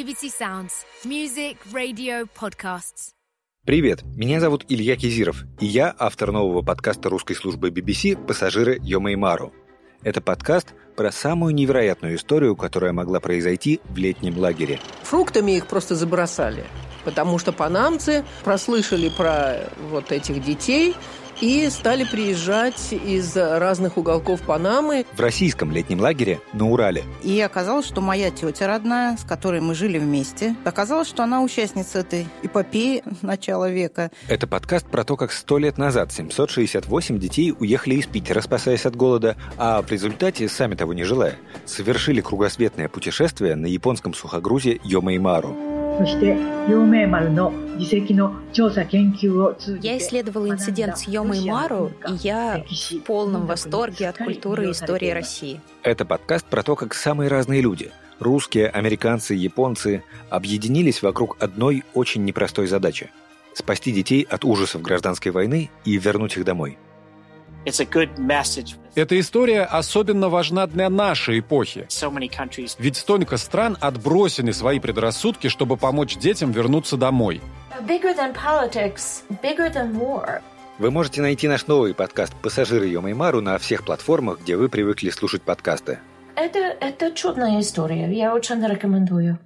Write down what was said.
BBC Sounds. Music, radio, podcasts. Привет, меня зовут Илья Кизиров, и я автор нового подкаста русской службы BBC «Пассажиры Йомаймару». Это подкаст про самую невероятную историю, которая могла произойти в летнем лагере. Фруктами их просто забросали, потому что панамцы прослышали про вот этих детей и стали приезжать из разных уголков Панамы. В российском летнем лагере на Урале. И оказалось, что моя тетя родная, с которой мы жили вместе, оказалось, что она участница этой эпопеи начала века. Это подкаст про то, как сто лет назад 768 детей уехали из Питера, спасаясь от голода, а в результате, сами того не желая, совершили кругосветное путешествие на японском сухогрузе Йомаймару. そして陽明丸の自責の調査研究を通じて Я исследовала инцидент с Йомой Мару, и я в полном восторге от культуры и истории России. Это подкаст про то, как самые разные люди – русские, американцы, японцы – объединились вокруг одной очень непростой задачи – спасти детей от ужасов гражданской войны и вернуть их домой. эта история особенно важна для нашей эпохи. Ведь столько стран отбросили свои предрассудки, чтобы помочь детям вернуться домой. Вы можете найти наш новый подкаст «Пассажиры Йомаймару» на всех платформах, где вы привыкли слушать подкасты. Это, это чудная история. Я очень рекомендую.